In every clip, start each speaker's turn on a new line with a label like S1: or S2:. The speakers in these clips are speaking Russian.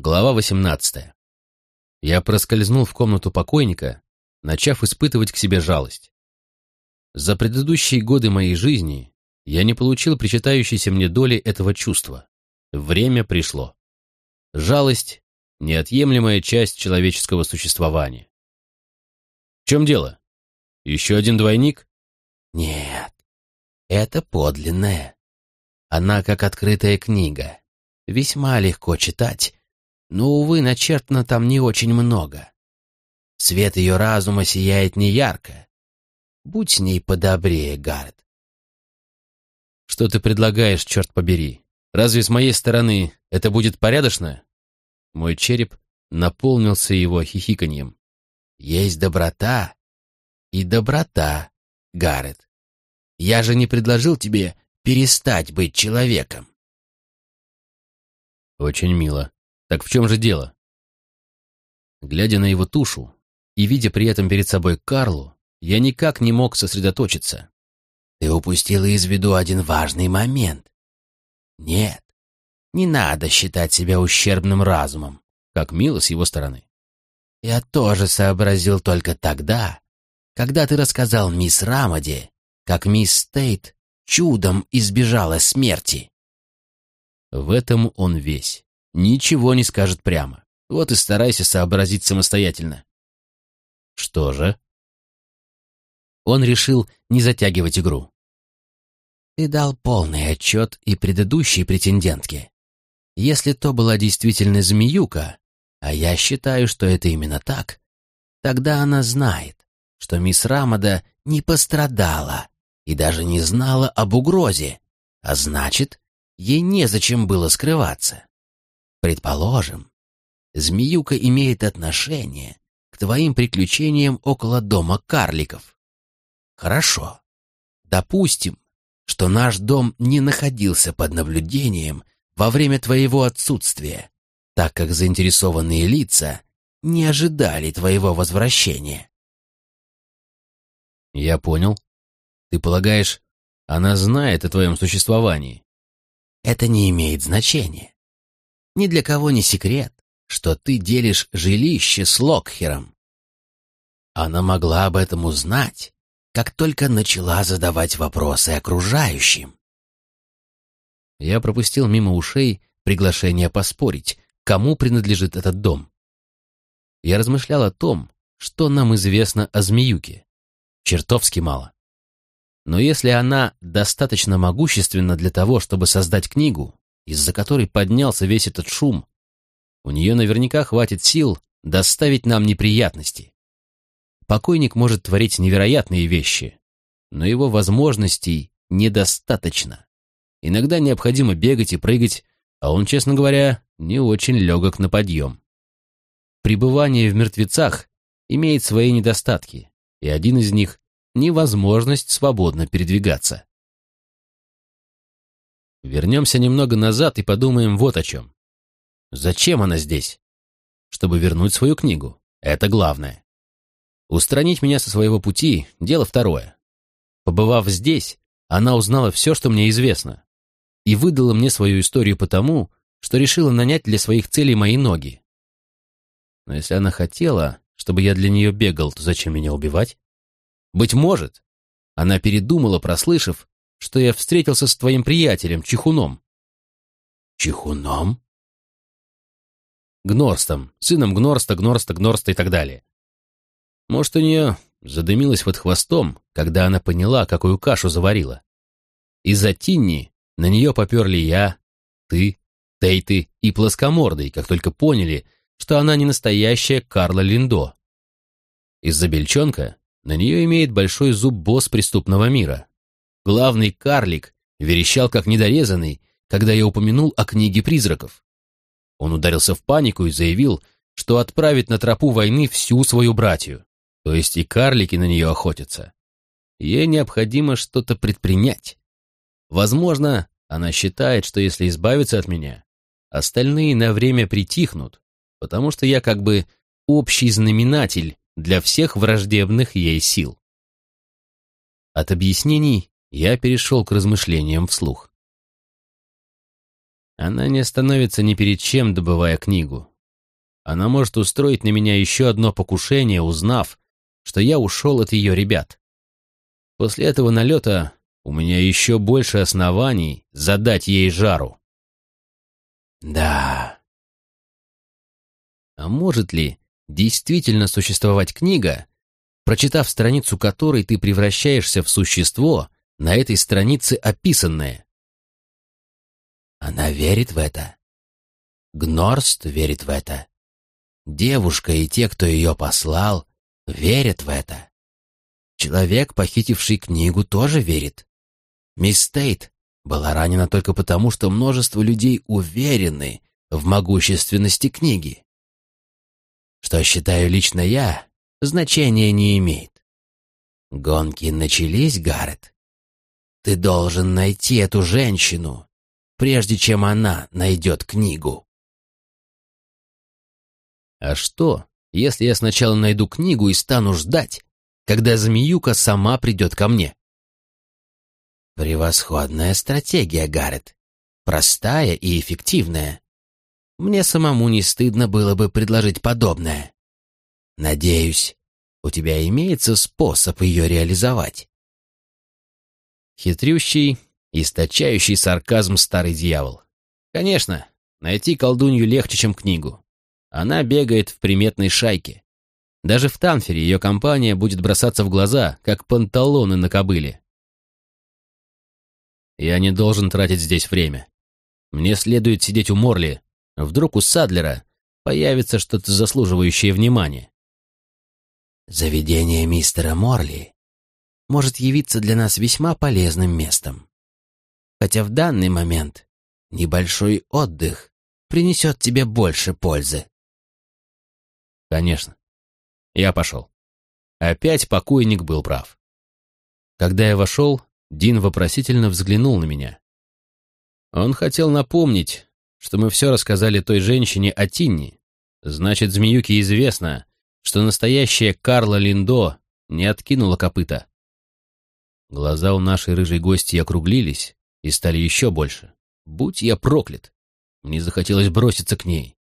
S1: Глава 18. Я проскользнул в комнату покойника, начав испытывать к себе жалость. За предыдущие годы моей жизни я не получил причитающейся мне доли этого чувства. Время пришло. Жалость — неотъемлемая часть человеческого существования. В чем дело? Еще один двойник?
S2: Нет, это подлинная. Она как открытая книга. Весьма легко читать но, увы, начертано там не очень много. Свет ее разума сияет неярко. Будь с ней подобрее, Гард.
S1: Что ты предлагаешь, черт побери? Разве с моей стороны это будет порядочно? Мой череп наполнился его хихиканьем.
S2: Есть доброта и доброта, Гаррет. Я же не предложил тебе перестать быть человеком.
S1: Очень мило. Так в чем же дело? Глядя на его тушу и видя при этом перед собой Карлу, я никак не мог сосредоточиться.
S2: Ты упустила из виду один важный момент. Нет, не надо считать себя ущербным разумом,
S1: как мило с его стороны.
S2: Я тоже сообразил только тогда, когда ты рассказал мисс Рамади, как мисс Стейт чудом избежала смерти.
S1: В этом он весь ничего не скажет прямо. Вот и старайся сообразить самостоятельно. Что же? Он решил не затягивать игру.
S2: Ты дал полный отчет и предыдущей претендентке. Если то была действительно змеюка, а я считаю, что это именно так, тогда она знает, что мисс Рамада не пострадала и даже не знала об угрозе, а значит, ей незачем было скрываться. Предположим, змеюка имеет отношение к твоим приключениям около дома карликов. Хорошо. Допустим, что наш дом не находился под наблюдением во время твоего отсутствия, так как заинтересованные лица не ожидали твоего возвращения.
S1: Я понял. Ты полагаешь, она знает о твоем существовании?
S2: Это не имеет значения. Ни для кого не секрет, что ты делишь жилище с Локхером. Она могла об этом узнать, как только начала задавать вопросы окружающим.
S1: Я пропустил мимо ушей приглашение поспорить, кому принадлежит этот дом. Я размышлял о том, что нам известно о змеюке. Чертовски мало. Но если она достаточно могущественна для того, чтобы создать книгу, из-за которой поднялся весь этот шум. У нее наверняка хватит сил доставить нам неприятности. Покойник может творить невероятные вещи, но его возможностей недостаточно. Иногда необходимо бегать и прыгать, а он, честно говоря, не очень легок на подъем. Пребывание в мертвецах имеет свои недостатки, и один из них — невозможность свободно передвигаться. Вернемся немного назад и подумаем вот о чем. Зачем она здесь? Чтобы вернуть свою книгу. Это главное. Устранить меня со своего пути — дело второе. Побывав здесь, она узнала все, что мне известно, и выдала мне свою историю потому, что решила нанять для своих целей мои ноги. Но если она хотела, чтобы я для нее бегал, то зачем меня убивать? Быть может, она передумала, прослышав, что я встретился с твоим приятелем, Чихуном».
S2: «Чихуном?»
S1: Гнорстом, сыном Гнорста, Гнорста, Гнорста и так далее. Может, у нее задымилось под хвостом, когда она поняла, какую кашу заварила. Из-за Тинни на нее поперли я, ты, Тейты и Плоскомордый, как только поняли, что она не настоящая Карла Линдо. Из-за Бельчонка на нее имеет большой зуб босс преступного мира. Главный карлик верещал как недорезанный, когда я упомянул о книге призраков. Он ударился в панику и заявил, что отправит на тропу войны всю свою братью, то есть и карлики на нее охотятся. Ей необходимо что-то предпринять. Возможно, она считает, что если избавиться от меня, остальные на время притихнут, потому что я как бы общий знаменатель для всех враждебных ей сил. От объяснений я перешел к размышлениям вслух. Она не остановится ни перед чем, добывая книгу. Она может устроить на меня еще одно покушение, узнав, что я ушел от ее ребят. После этого налета у меня еще больше оснований задать ей жару.
S2: Да.
S1: А может ли действительно существовать книга, прочитав страницу которой ты превращаешься в существо, на этой странице описанное?
S2: Она верит в это. Гнорст верит в это. Девушка и те, кто ее послал, верят в это. Человек, похитивший книгу, тоже верит. Мисс Тейт была ранена только потому, что множество людей уверены в могущественности книги. Что считаю лично я, значения не имеет. Гонки начались, Гаррет. Ты должен найти эту женщину прежде чем она найдет книгу.
S1: А что, если я сначала найду книгу и стану ждать, когда змеюка сама придет ко мне?
S2: Превосходная стратегия, Гаррет. Простая и эффективная. Мне самому не стыдно было бы предложить подобное. Надеюсь, у тебя имеется способ ее реализовать.
S1: Хитрющий, источающий сарказм старый дьявол. Конечно, найти колдунью легче, чем книгу. Она бегает в приметной шайке. Даже в Танфере ее компания будет бросаться в глаза, как панталоны на кобыле. Я не должен тратить здесь время. Мне следует сидеть у Морли. Вдруг у Садлера появится что-то заслуживающее внимания.
S2: Заведение мистера Морли может явиться для нас весьма полезным местом хотя в данный момент небольшой отдых принесет тебе больше пользы.
S1: Конечно. Я пошел. Опять покойник был прав. Когда я вошел, Дин вопросительно взглянул на меня. Он хотел напомнить, что мы все рассказали той женщине о Тинни. Значит, змеюке известно, что настоящая Карла Линдо не откинула копыта. Глаза у нашей рыжей гости округлились, и стали еще больше. Будь я проклят! Мне захотелось броситься к ней,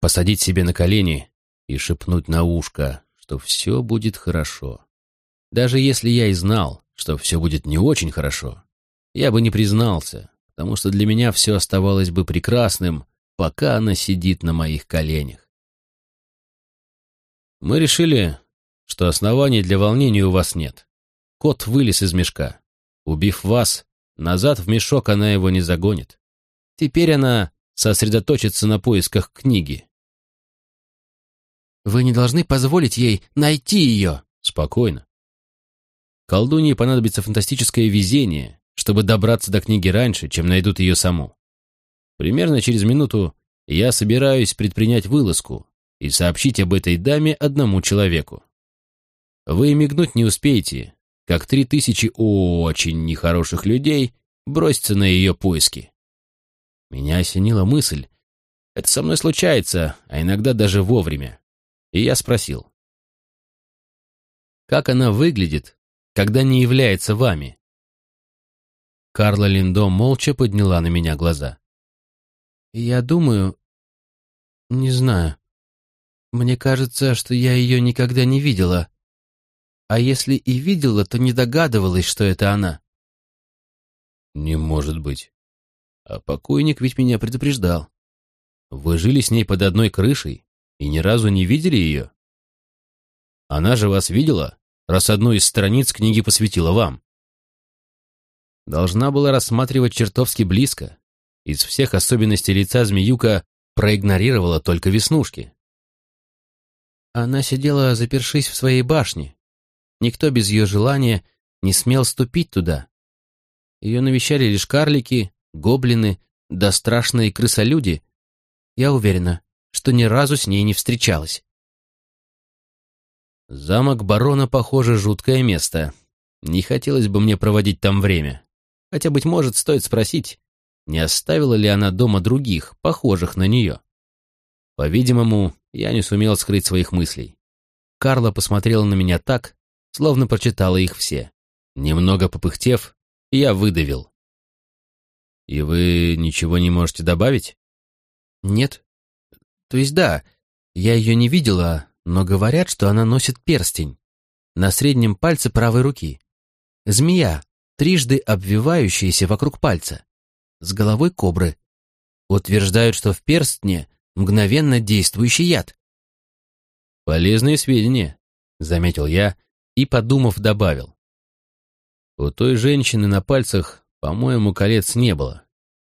S1: посадить себе на колени и шепнуть на ушко, что все будет хорошо. Даже если я и знал, что все будет не очень хорошо, я бы не признался, потому что для меня все оставалось бы прекрасным, пока она сидит на моих коленях. Мы решили, что оснований для волнения у вас нет. Кот вылез из мешка. Убив вас, Назад в мешок она его не загонит. Теперь она сосредоточится на поисках книги.
S2: «Вы не должны позволить ей найти ее!»
S1: «Спокойно. Колдунье понадобится фантастическое везение, чтобы добраться до книги раньше, чем найдут ее саму. Примерно через минуту я собираюсь предпринять вылазку и сообщить об этой даме одному человеку. Вы мигнуть не успеете, как три тысячи очень нехороших людей бросятся на ее поиски. Меня осенила мысль. Это со мной случается, а иногда даже вовремя. И я спросил. Как она выглядит, когда не является вами? Карла Линдо молча подняла на меня глаза.
S2: «Я думаю... Не знаю. Мне кажется, что я ее никогда не видела а если и видела, то не догадывалась, что это она.
S1: Не может быть. А покойник ведь меня предупреждал. Вы жили с ней под одной крышей и ни разу не видели ее? Она же вас видела, раз одну из страниц книги посвятила вам. Должна была рассматривать чертовски близко. Из всех особенностей лица змеюка проигнорировала только веснушки.
S2: Она сидела, запершись в своей башне, Никто без ее желания не смел ступить туда. Ее навещали лишь карлики, гоблины, да страшные крысолюди. Я уверена, что ни разу с ней не встречалась.
S1: Замок барона, похоже, жуткое место. Не хотелось бы мне проводить там время. Хотя, быть может, стоит спросить, не оставила ли она дома других, похожих на нее. По-видимому, я не сумел скрыть своих мыслей. Карла посмотрела на меня так, словно прочитала их все. Немного попыхтев, я выдавил. И вы ничего не можете добавить?
S2: Нет. То есть да, я ее не видела, но говорят, что она носит перстень на среднем пальце правой руки. Змея, трижды обвивающаяся вокруг пальца, с головой кобры. Утверждают, что в перстне мгновенно действующий яд.
S1: «Полезные сведения», — заметил я и, подумав, добавил. «У той женщины на пальцах, по-моему, колец не было.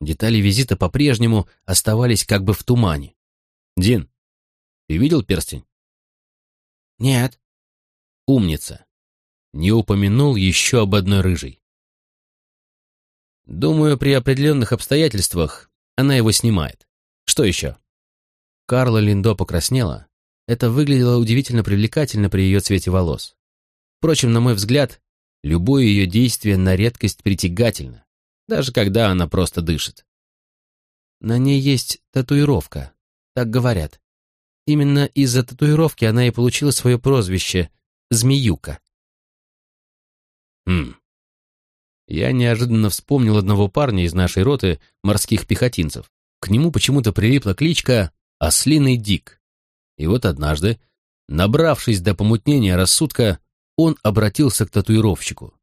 S1: Детали визита по-прежнему оставались как бы в тумане. Дин, ты видел перстень?»
S2: «Нет».
S1: «Умница. Не упомянул еще об одной рыжей. Думаю, при определенных обстоятельствах она его снимает. Что еще?» Карла Линдо покраснела. Это выглядело удивительно привлекательно при ее цвете волос. Впрочем, на мой взгляд, любое ее действие на редкость притягательно, даже когда она просто дышит.
S2: На ней есть татуировка, так говорят. Именно из-за татуировки она и получила свое прозвище «Змеюка».
S1: Хм. Я неожиданно вспомнил одного парня из нашей роты морских пехотинцев. К нему почему-то прилипла кличка «Ослиный Дик». И вот однажды, набравшись до помутнения рассудка, он обратился к татуировщику.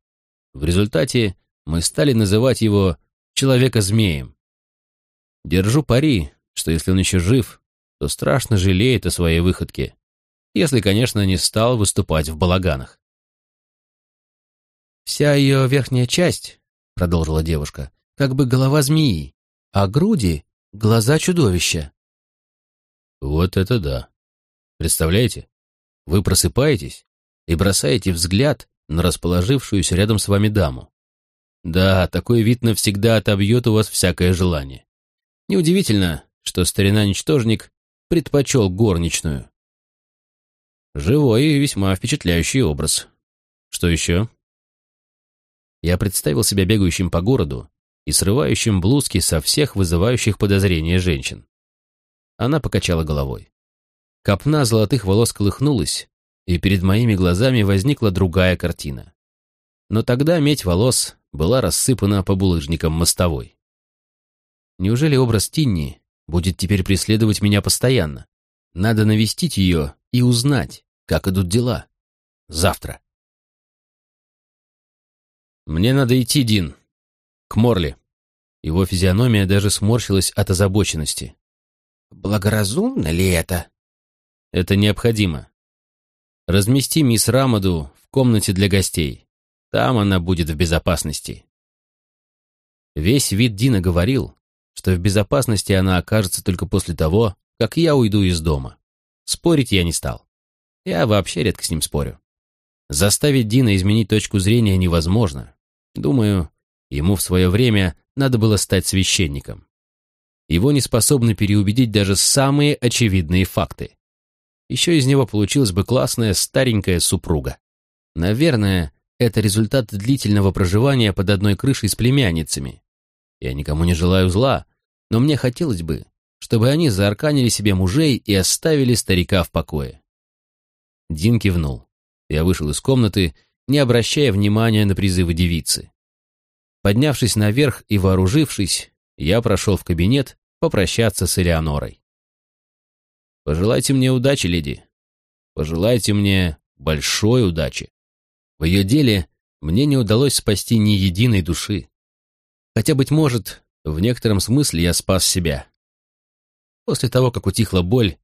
S1: В результате мы стали называть его «человека-змеем». Держу пари, что если он еще жив, то страшно жалеет о своей выходке, если, конечно, не стал выступать в балаганах.
S2: «Вся ее верхняя часть, — продолжила девушка, — как бы голова змеи, а груди — глаза чудовища.
S1: Вот это да. Представляете? Вы просыпаетесь и бросаете взгляд на расположившуюся рядом с вами даму. Да, такой вид навсегда отобьет у вас всякое желание. Неудивительно, что старина-ничтожник предпочел горничную. Живой и весьма впечатляющий образ. Что еще? Я представил себя бегающим по городу и срывающим блузки со всех вызывающих подозрения женщин. Она покачала головой. Копна золотых волос колыхнулась, и перед моими глазами возникла другая картина. Но тогда медь волос была рассыпана по булыжникам мостовой. Неужели образ Тинни будет теперь преследовать меня постоянно? Надо навестить ее и узнать, как идут дела. Завтра. «Мне надо идти, Дин. К Морли». Его физиономия даже сморщилась от озабоченности.
S2: Благоразумно ли это?
S1: Это необходимо. Размести мисс Рамаду в комнате для гостей. Там она будет в безопасности. Весь вид Дина говорил, что в безопасности она окажется только после того, как я уйду из дома. Спорить я не стал. Я вообще редко с ним спорю. Заставить Дина изменить точку зрения невозможно. Думаю, ему в свое время надо было стать священником. Его не способны переубедить даже самые очевидные факты. Еще из него получилась бы классная старенькая супруга. Наверное, это результат длительного проживания под одной крышей с племянницами. Я никому не желаю зла, но мне хотелось бы, чтобы они заарканили себе мужей и оставили старика в покое. Дин кивнул. Я вышел из комнаты, не обращая внимания на призывы девицы. Поднявшись наверх и вооружившись, я прошел в кабинет попрощаться с Элеонорой. «Пожелайте мне удачи, леди. Пожелайте мне большой удачи. В ее деле мне не удалось спасти ни единой души. Хотя, быть может, в некотором смысле я спас себя. После того, как утихла боль,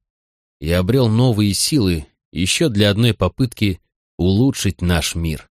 S1: я обрел новые силы еще для одной попытки улучшить наш мир.